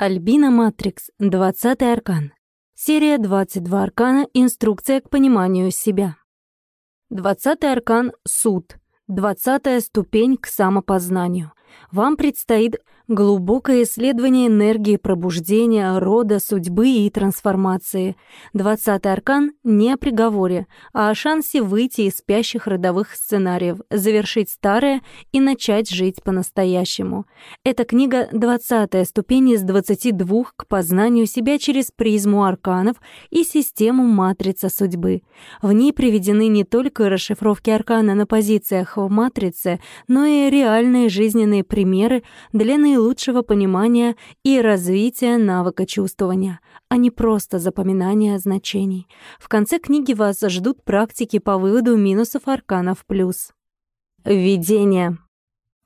Альбина Матрикс, 20 аркан. Серия 22 аркана «Инструкция к пониманию себя». 20 аркан «Суд». 20 ступень к самопознанию. Вам предстоит глубокое исследование энергии пробуждения, рода, судьбы и трансформации. Двадцатый аркан не о приговоре, а о шансе выйти из спящих родовых сценариев, завершить старое и начать жить по-настоящему. Эта книга — двадцатая ступень из двадцати двух к познанию себя через призму арканов и систему матрица судьбы. В ней приведены не только расшифровки аркана на позициях в матрице, но и реальные жизненные примеры для наилучшего лучшего понимания и развития навыка чувствования, а не просто запоминания значений. В конце книги вас ждут практики по выводу минусов арканов плюс. Введение.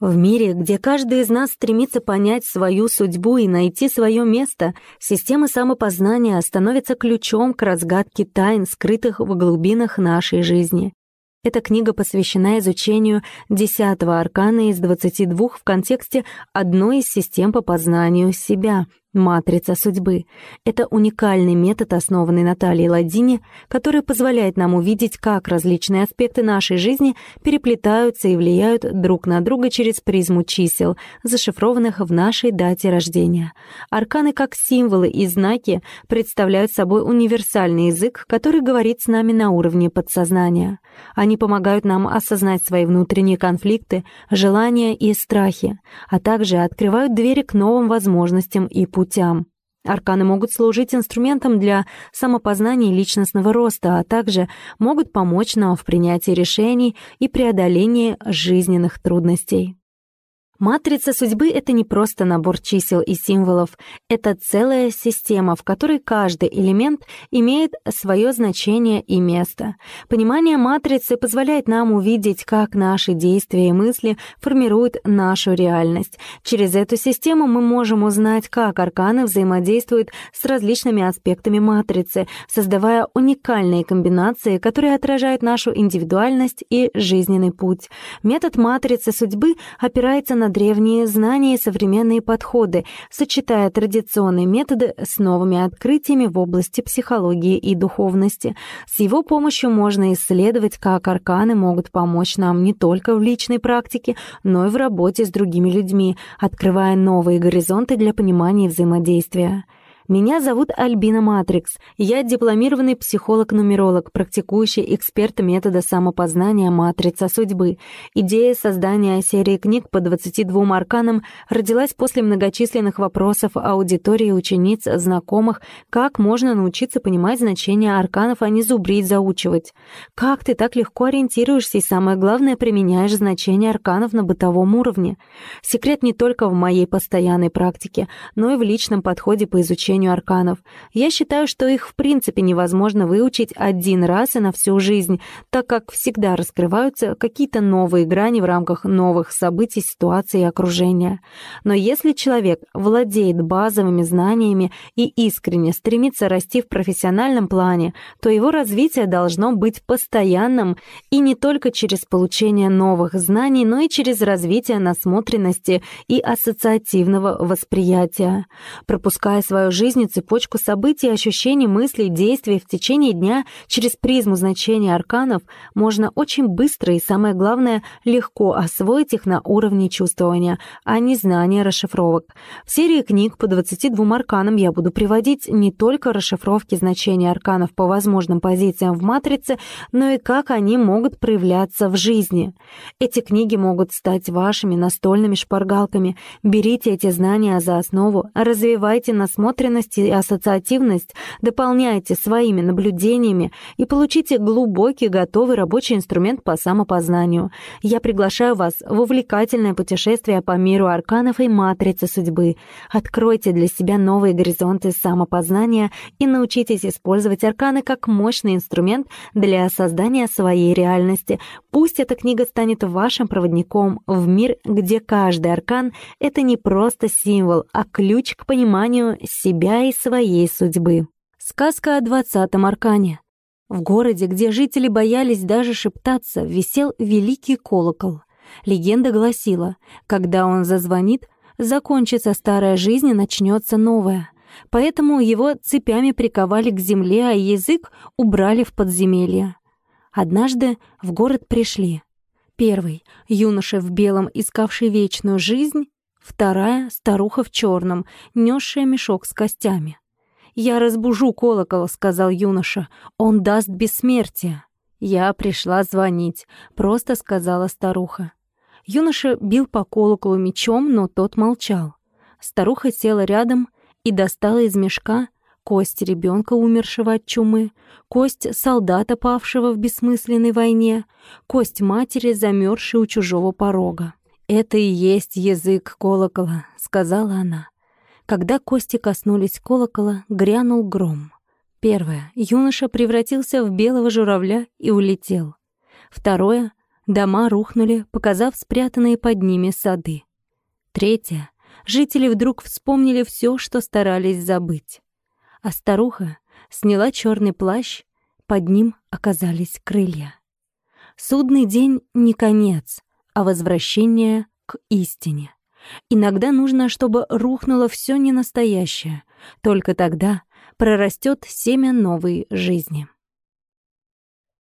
В мире, где каждый из нас стремится понять свою судьбу и найти свое место, система самопознания становится ключом к разгадке тайн, скрытых в глубинах нашей жизни. Эта книга посвящена изучению десятого аркана из 22 в контексте одной из систем по познанию себя — Матрица судьбы — это уникальный метод, основанный на Талии Ладине, который позволяет нам увидеть, как различные аспекты нашей жизни переплетаются и влияют друг на друга через призму чисел, зашифрованных в нашей дате рождения. Арканы как символы и знаки представляют собой универсальный язык, который говорит с нами на уровне подсознания. Они помогают нам осознать свои внутренние конфликты, желания и страхи, а также открывают двери к новым возможностям и путям путям. Арканы могут служить инструментом для самопознания и личностного роста, а также могут помочь нам в принятии решений и преодолении жизненных трудностей. Матрица судьбы — это не просто набор чисел и символов, это целая система, в которой каждый элемент имеет свое значение и место. Понимание матрицы позволяет нам увидеть, как наши действия и мысли формируют нашу реальность. Через эту систему мы можем узнать, как арканы взаимодействуют с различными аспектами матрицы, создавая уникальные комбинации, которые отражают нашу индивидуальность и жизненный путь. Метод матрицы судьбы опирается на древние знания и современные подходы, сочетая традиционные методы с новыми открытиями в области психологии и духовности. С его помощью можно исследовать, как арканы могут помочь нам не только в личной практике, но и в работе с другими людьми, открывая новые горизонты для понимания и взаимодействия. Меня зовут Альбина Матрикс. Я дипломированный психолог-нумеролог, практикующий эксперт метода самопознания «Матрица судьбы». Идея создания серии книг по 22 арканам родилась после многочисленных вопросов аудитории учениц, знакомых, как можно научиться понимать значение арканов, а не зубрить, заучивать. Как ты так легко ориентируешься и, самое главное, применяешь значение арканов на бытовом уровне? Секрет не только в моей постоянной практике, но и в личном подходе по изучению изучению арканов. Я считаю, что их в принципе невозможно выучить один раз и на всю жизнь, так как всегда раскрываются какие-то новые грани в рамках новых событий, ситуаций и окружения. Но если человек владеет базовыми знаниями и искренне стремится расти в профессиональном плане, то его развитие должно быть постоянным и не только через получение новых знаний, но и через развитие насмотренности и ассоциативного восприятия. Пропуская свою жизнь жизни цепочку событий, ощущений, мыслей, действий в течение дня через призму значения арканов можно очень быстро и, самое главное, легко освоить их на уровне чувствования, а не знания расшифровок. В серии книг по 22 арканам я буду приводить не только расшифровки значения арканов по возможным позициям в матрице, но и как они могут проявляться в жизни. Эти книги могут стать вашими настольными шпаргалками. Берите эти знания за основу, развивайте насмотренность осознанность и ассоциативность дополняйте своими наблюдениями и получите глубокий, готовый рабочий инструмент по самопознанию. Я приглашаю вас в увлекательное путешествие по миру арканов и матрицы судьбы. Откройте для себя новые горизонты самопознания и научитесь использовать арканы как мощный инструмент для создания своей реальности. Пусть эта книга станет вашим проводником в мир, где каждый аркан — это не просто символ, а ключ к пониманию себя себя и своей судьбы. Сказка о двадцатом аркане. В городе, где жители боялись даже шептаться, висел великий колокол. Легенда гласила, когда он зазвонит, Закончится старая жизнь и начнется новая. Поэтому его цепями приковали к земле, а язык убрали в подземелье. Однажды в город пришли. Первый — юноша в белом, искавший вечную жизнь. Вторая — старуха в черном, несшая мешок с костями. «Я разбужу колокол», — сказал юноша. «Он даст бессмертие». «Я пришла звонить», — просто сказала старуха. Юноша бил по колоколу мечом, но тот молчал. Старуха села рядом и достала из мешка кость ребенка, умершего от чумы, кость солдата, павшего в бессмысленной войне, кость матери, замерзшей у чужого порога. «Это и есть язык колокола», — сказала она. Когда кости коснулись колокола, грянул гром. Первое. Юноша превратился в белого журавля и улетел. Второе. Дома рухнули, показав спрятанные под ними сады. Третье. Жители вдруг вспомнили все, что старались забыть. А старуха сняла черный плащ, под ним оказались крылья. Судный день не конец, а возвращение к истине. Иногда нужно, чтобы рухнуло все ненастоящее. Только тогда прорастет семя новой жизни.